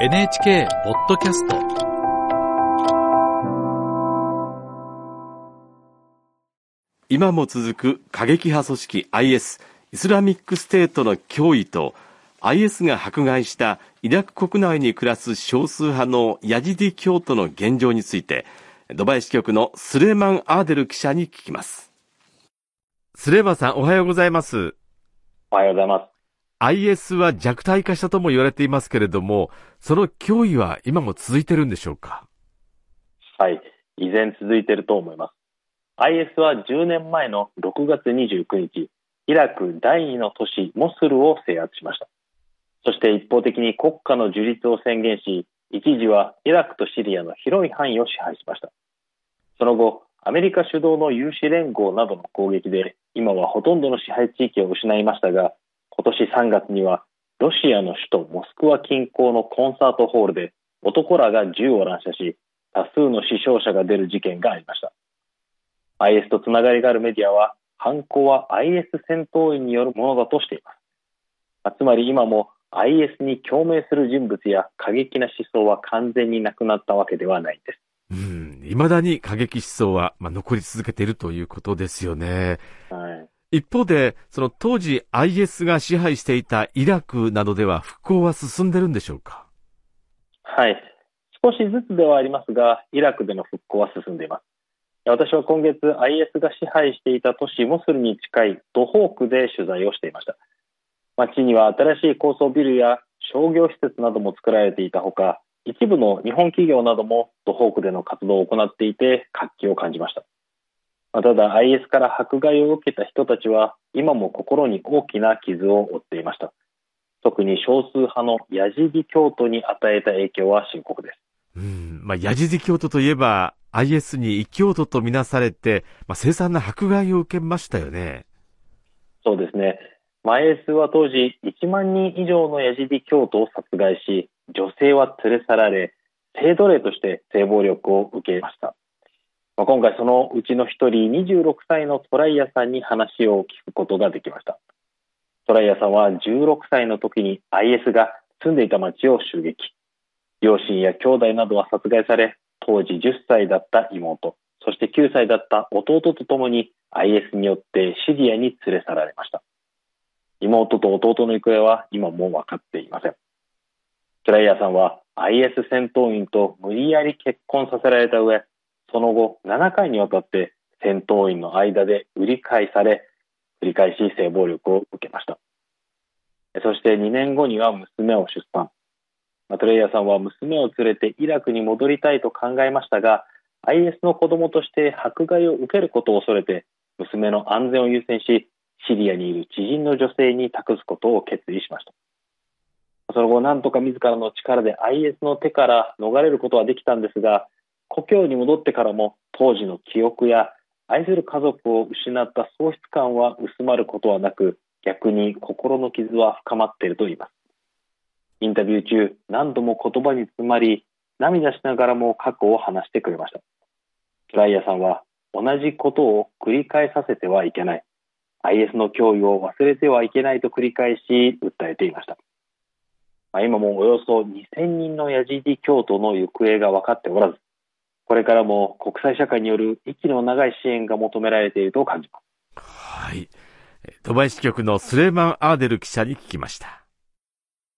NHK ポッドキャスト。今も続く過激派組織 IS イスラミックステートの脅威と IS が迫害したイラク国内に暮らす少数派のヤジディ教徒の現状についてドバイ支局のスレーマン・アーデル記者に聞きます。スレーマンさんおはようございます。おはようございます。IS は弱体化したとも言われていますけれどもその脅威は今も続いてるんでしょうか？はい。依然続いてると思います。IS は10年前の6月29日、イラク第2の都市モスルを制圧しました。そして一方的に国家の樹立を宣言し、一時はイラクとシリアの広い範囲を支配しました。その後、アメリカ主導の有志連合などの攻撃で、今はほとんどの支配地域を失いましたが、今年3月にはロシアの首都モスクワ近郊のコンサートホールで男らが銃を乱射し、多数の死傷者が出る事件がありました。IS とつながりがあるメディアは、犯行は IS 戦闘員によるものだとしています。つまり今も IS に共鳴する人物や過激な思想は完全になくなったわけではないんです。うん、未だに過激思想は、まあ、残り続けているということですよね。はい。一方で、その当時 IS が支配していたイラクなどでは復興は進んでるんでしょうか？はい。少しずつではありますが、イラクでの復興は進んでいます。私は今月 IS が支配していた都市モスルに近いドホークで取材をしていました。街には新しい高層ビルや商業施設なども作られていたほか、一部の日本企業などもドホークでの活動を行っていて活気を感じました。まあただ IS から迫害を受けた人たちは今も心に大きな傷を負っていました。特に少数派のヤジディ教徒に与えた影響は深刻です。うん、まあ、ヤジディ教徒といえば IS に異教徒とみなされて、まあ、凄惨な迫害を受けましたよね。そうですね。マイエスは当時1万人以上のヤジディ教徒を殺害し、女性は連れ去られ、性奴隷として性暴力を受けました。まあ、今回そのうちの一人26歳のトライアさんに話を聞くことができました。トライアさんは16歳の時に IS が住んでいた町を襲撃。両親や兄弟などは殺害され、当時10歳だった妹、そして9歳だった弟と共に IS によってシリアに連れ去られました。妹と弟の行方は今も分かっていません。トライアさんは IS 戦闘員と無理やり結婚させられた上、その後7回にわたって戦闘員の間で売り買いされ、繰り返し性暴力を受けました。そして2年後には娘を出産。トレイヤーさんは娘を連れてイラクに戻りたいと考えましたが、IS の子供として迫害を受けることを恐れて、娘の安全を優先し、シリアにいる知人の女性に託すことを決意しました。その後、なんとか自らの力で IS の手から逃れることはできたんですが、故郷に戻ってからも当時の記憶や愛する家族を失った喪失感は薄まることはなく、逆に心の傷は深まっていると言います。インタビュー中、何度も言葉に詰まり、涙しながらも過去を話してくれました。トライアさんは、同じことを繰り返させてはいけない。IS の脅威を忘れてはいけないと繰り返し訴えていました。まあ、今もおよそ2000人のヤジディ教徒の行方が分かっておらず、これからも国際社会による息の長い支援が求められていると感じます。はい。ドバイ支局のスレーマン・アーデル記者に聞きました。